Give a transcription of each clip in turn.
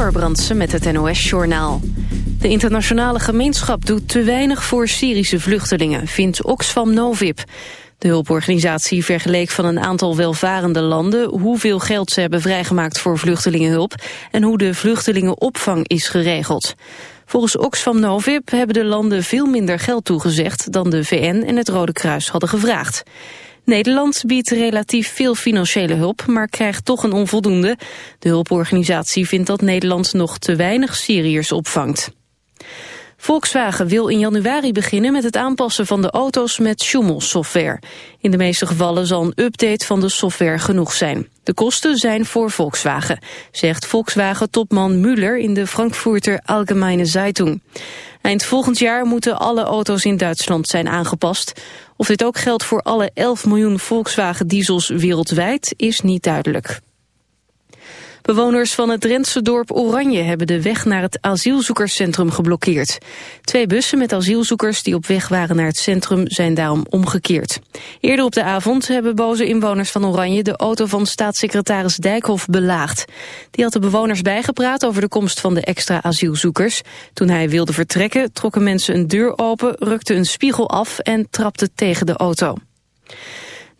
Amber Brandsen met het NOS-journaal. De internationale gemeenschap doet te weinig voor Syrische vluchtelingen, vindt Oxfam Novib. De hulporganisatie vergeleek van een aantal welvarende landen... hoeveel geld ze hebben vrijgemaakt voor vluchtelingenhulp... en hoe de vluchtelingenopvang is geregeld. Volgens Oxfam Novib hebben de landen veel minder geld toegezegd... dan de VN en het Rode Kruis hadden gevraagd. Nederland biedt relatief veel financiële hulp, maar krijgt toch een onvoldoende. De hulporganisatie vindt dat Nederland nog te weinig Syriërs opvangt. Volkswagen wil in januari beginnen met het aanpassen van de auto's met Schumel-software. In de meeste gevallen zal een update van de software genoeg zijn. De kosten zijn voor Volkswagen, zegt Volkswagen-topman Müller in de Frankfurter Allgemeine Zeitung. Eind volgend jaar moeten alle auto's in Duitsland zijn aangepast. Of dit ook geldt voor alle 11 miljoen Volkswagen diesels wereldwijd is niet duidelijk. Bewoners van het Drentse dorp Oranje hebben de weg naar het asielzoekerscentrum geblokkeerd. Twee bussen met asielzoekers die op weg waren naar het centrum zijn daarom omgekeerd. Eerder op de avond hebben boze inwoners van Oranje de auto van staatssecretaris Dijkhoff belaagd. Die had de bewoners bijgepraat over de komst van de extra asielzoekers. Toen hij wilde vertrekken trokken mensen een deur open, rukten een spiegel af en trapten tegen de auto.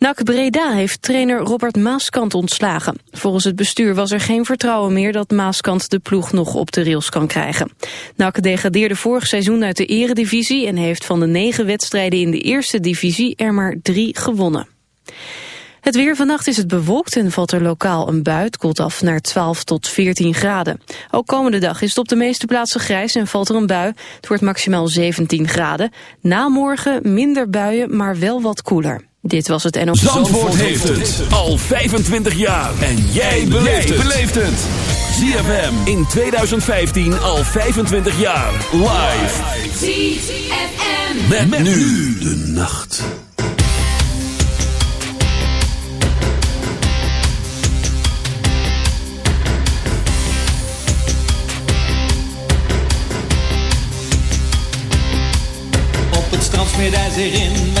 NAC Breda heeft trainer Robert Maaskant ontslagen. Volgens het bestuur was er geen vertrouwen meer dat Maaskant de ploeg nog op de rails kan krijgen. NAC degradeerde vorig seizoen uit de eredivisie en heeft van de negen wedstrijden in de eerste divisie er maar drie gewonnen. Het weer vannacht is het bewolkt en valt er lokaal een bui. Het koelt af naar 12 tot 14 graden. Ook komende dag is het op de meeste plaatsen grijs en valt er een bui. Het wordt maximaal 17 graden. Na morgen minder buien, maar wel wat koeler. Dit was het NOS. Zandvoort, Zandvoort heeft het al 25 jaar. En jij beleeft het. ZFM in 2015 al 25 jaar. Live. ZFM. Met, met nu de nacht. Op het strand smeert hij zich in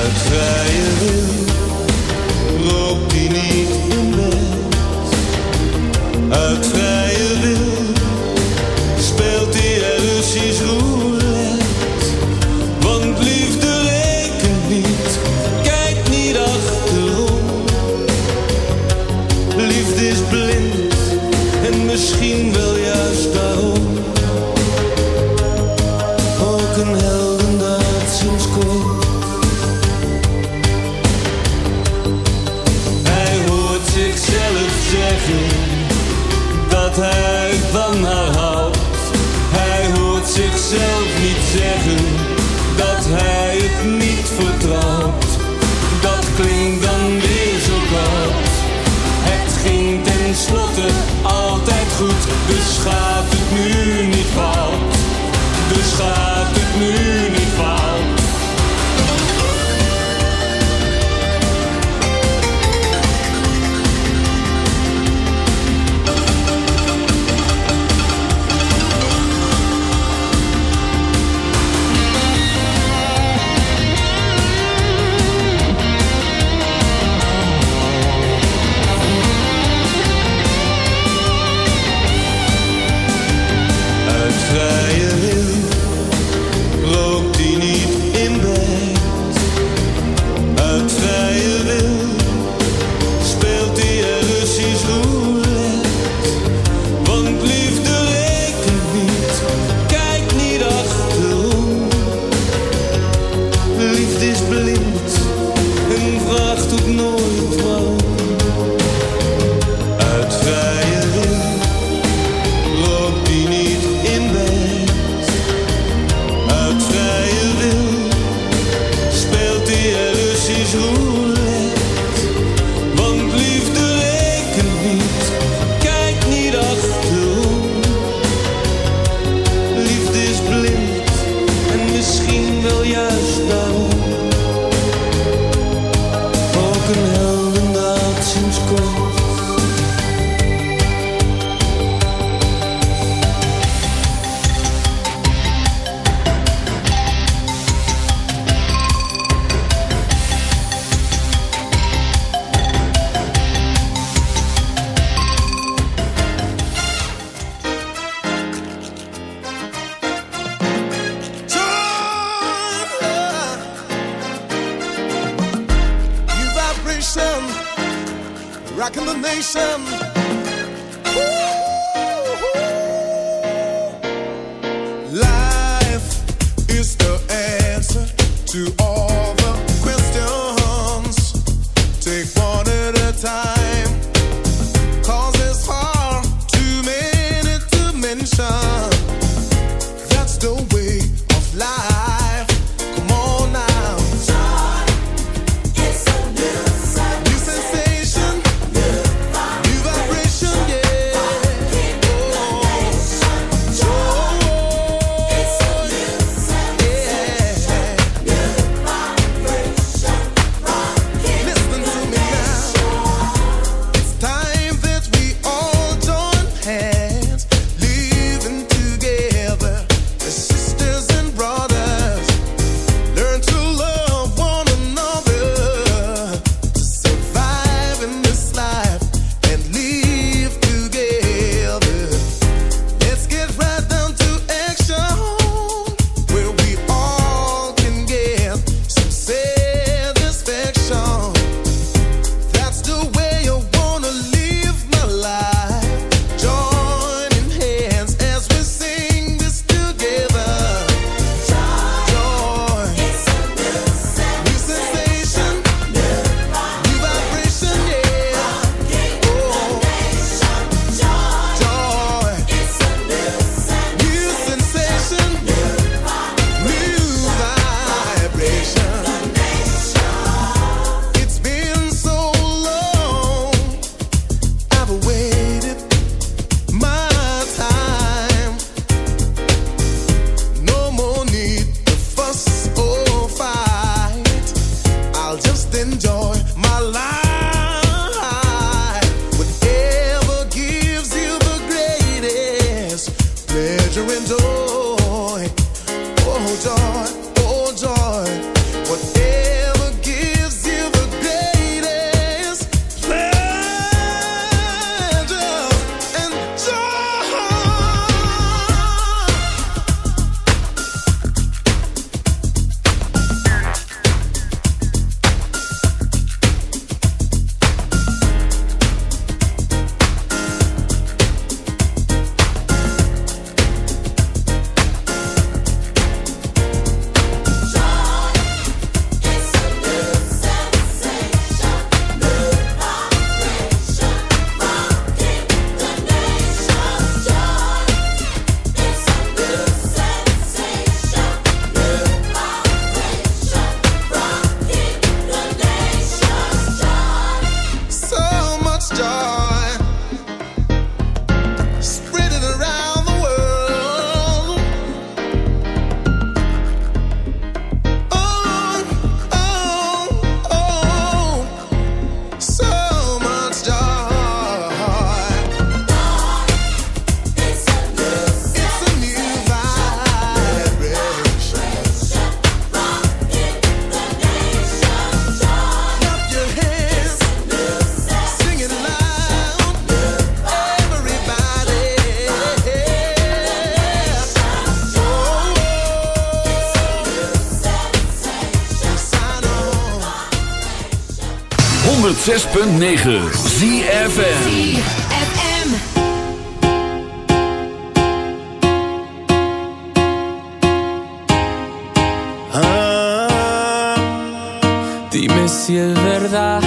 Dime si es verdad,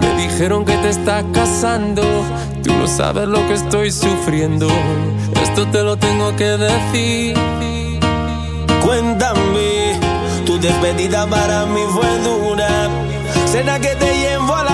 me dijeron que te estás casando. Tú no sabes lo que estoy sufriendo. Esto te lo tengo que decir. Cuéntame, tu despedida para mí fue dura. Cena que te llevo a la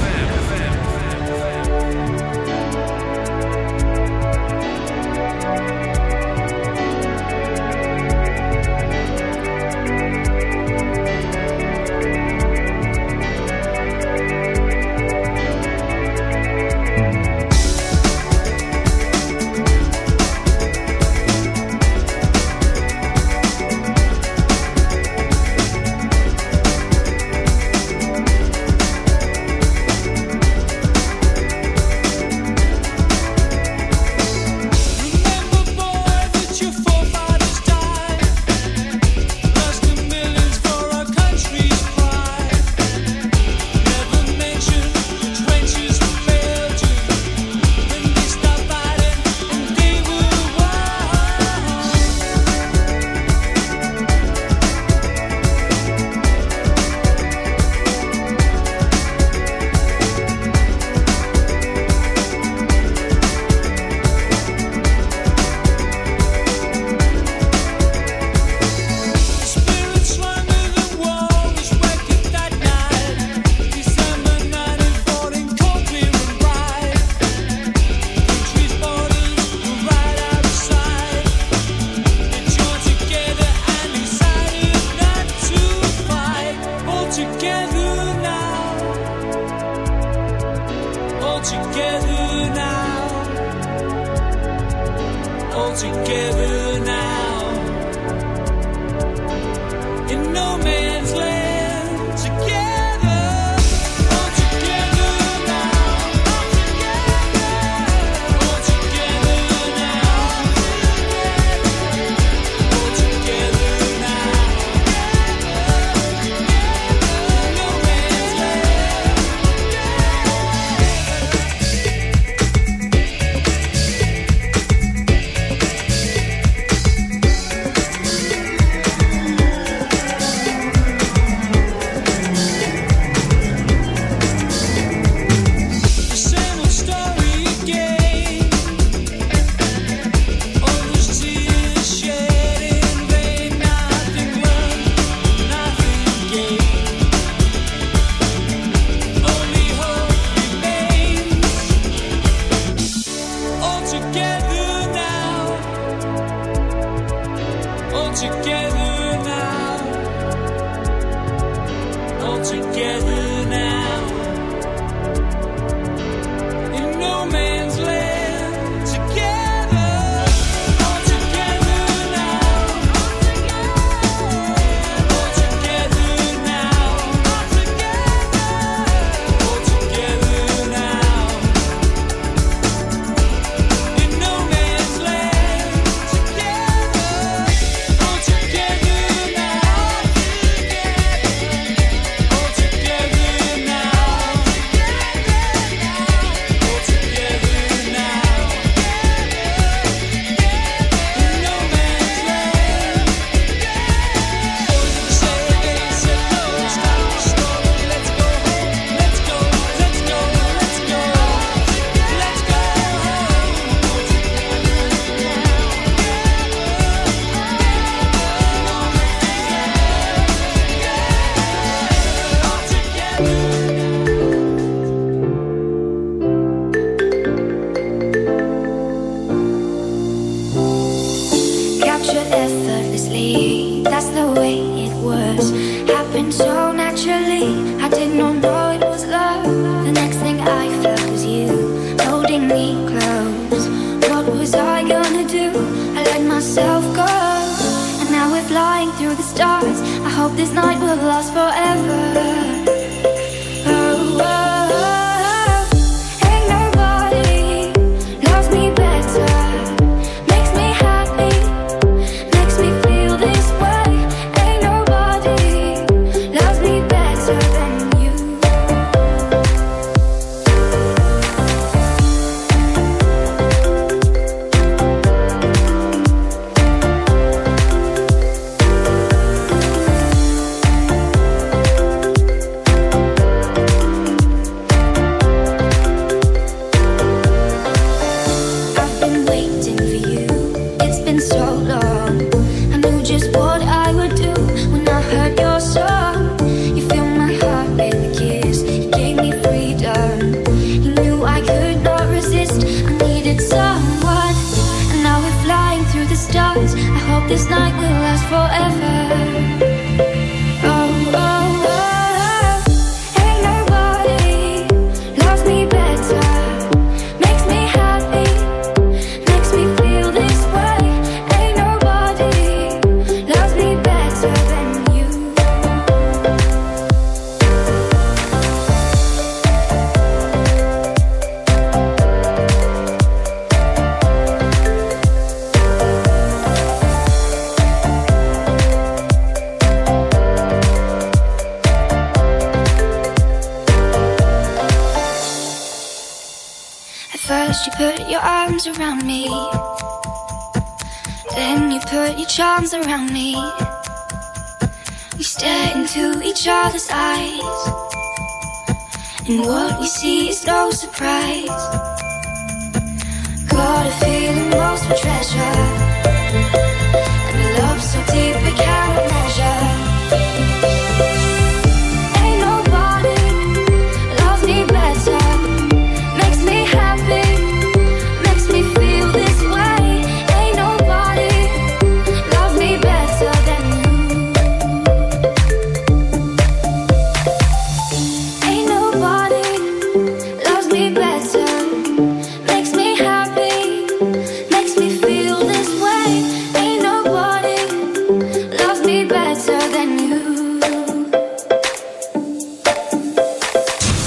better than you.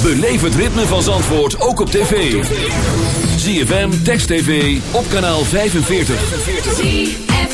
Beleef het ritme van Zandvoort ook op tv. ZFM, Text TV, op kanaal 45. 45.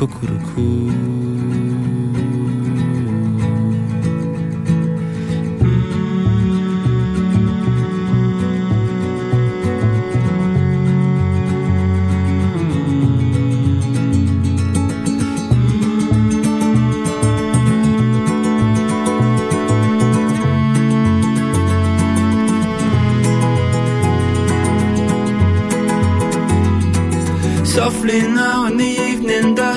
Cuckoo. softly now and then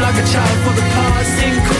like a child for the past.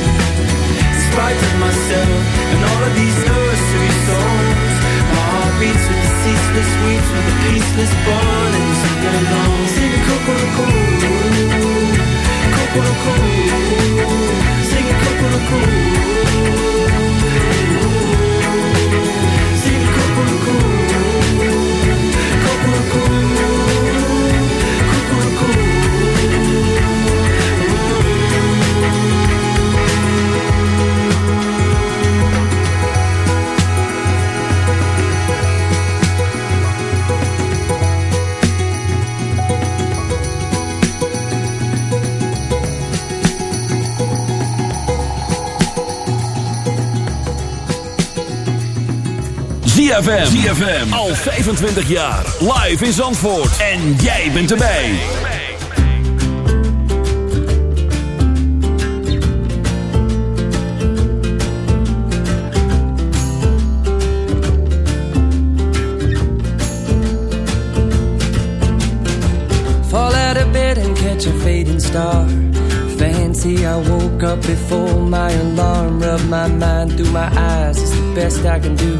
spite of myself and all of these nursery songs. My heart beats with the ceaseless weeds, with the peaceless burning ZFM. Al 25 jaar. Live in Zandvoort. En jij bent erbij. Fall out of bed and catch a fading star. Fancy, I woke up before my alarm. Rub my mind through my eyes, it's the best I can do.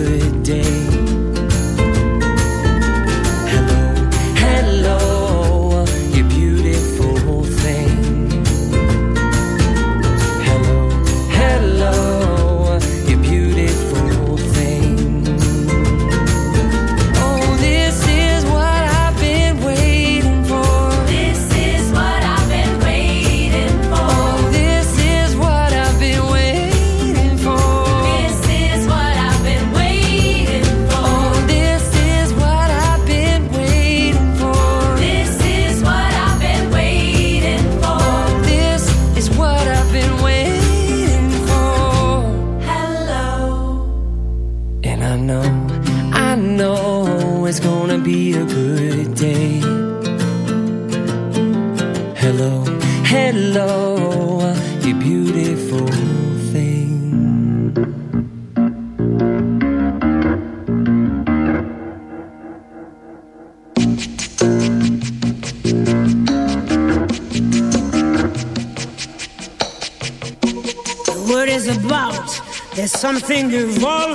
something evolving.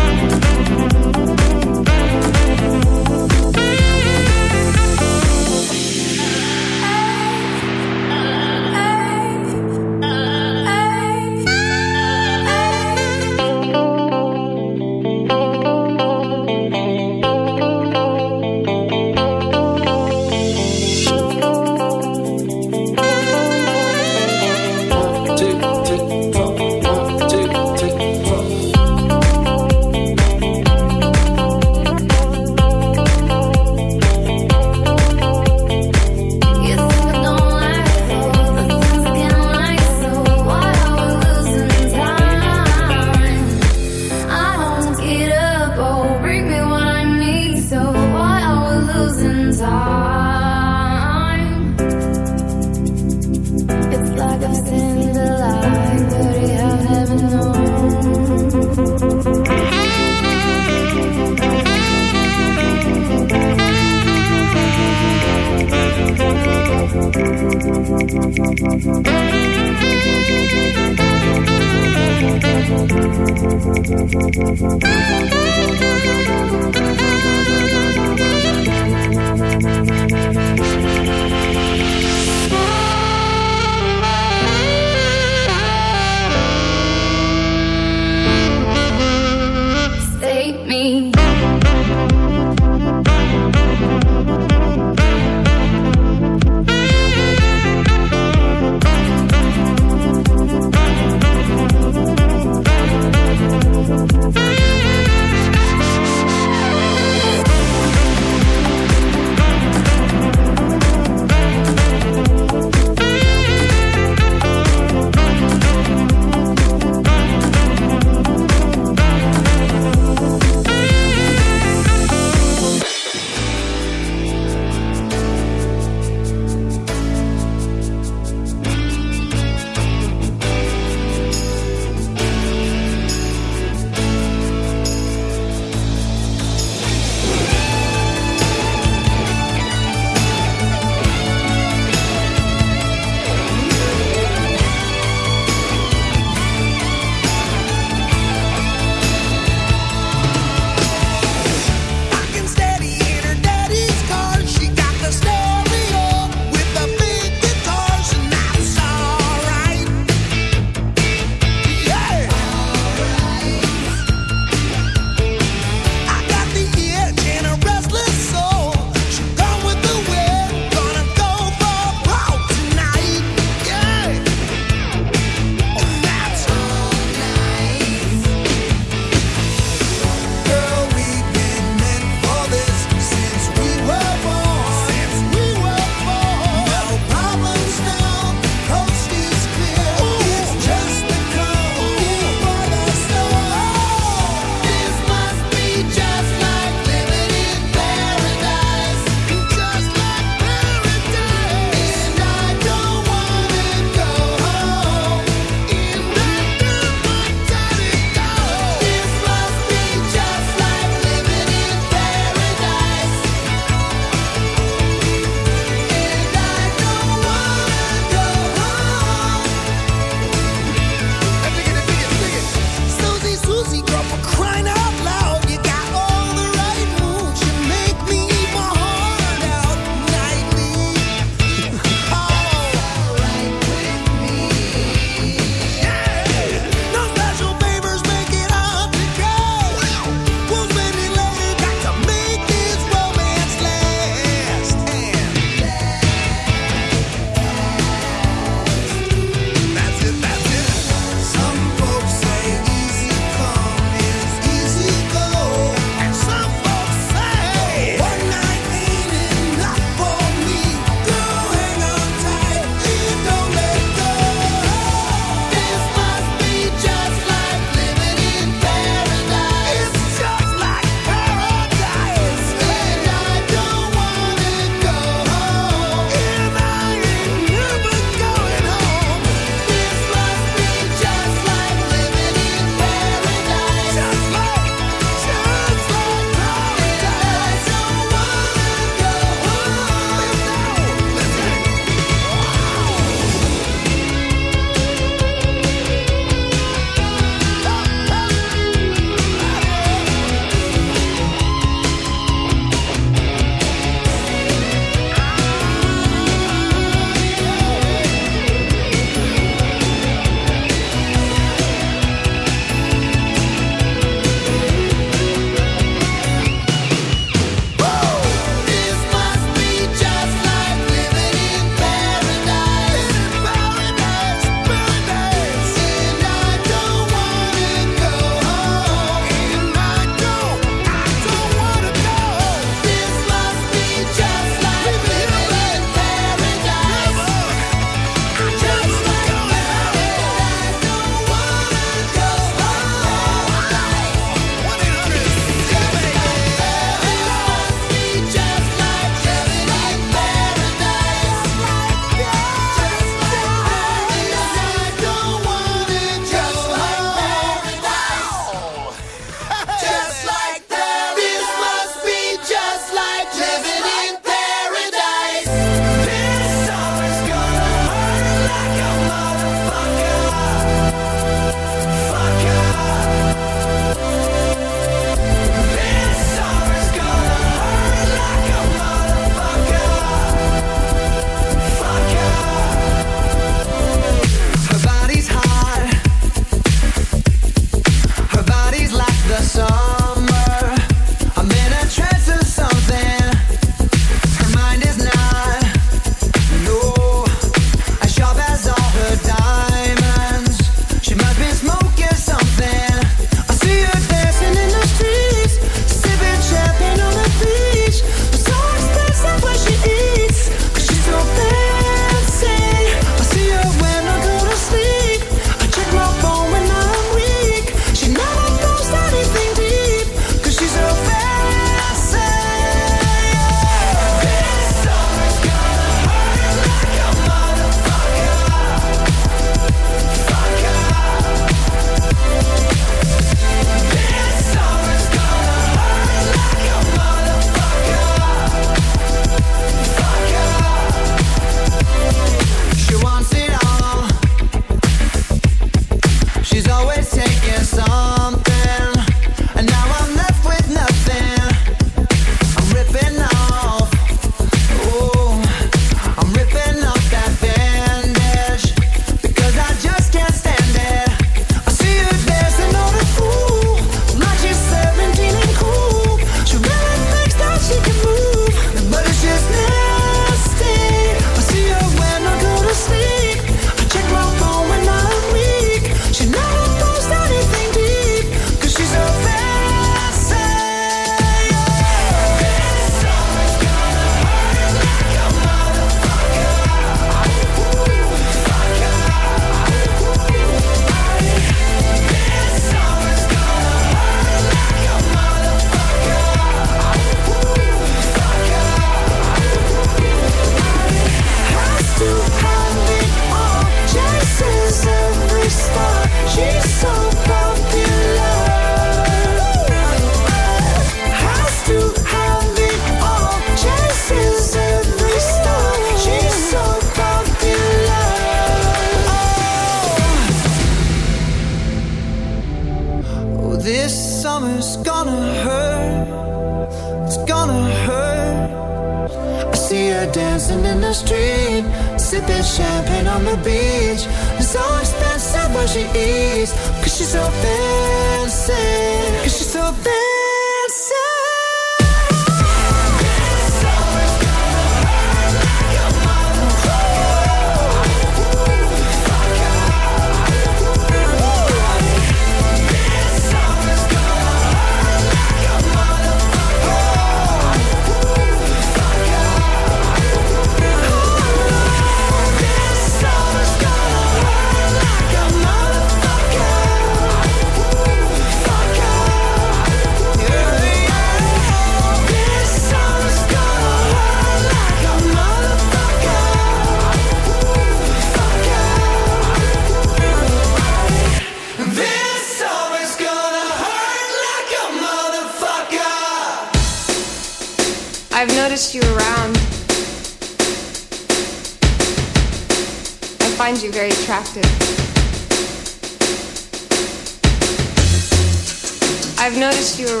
You're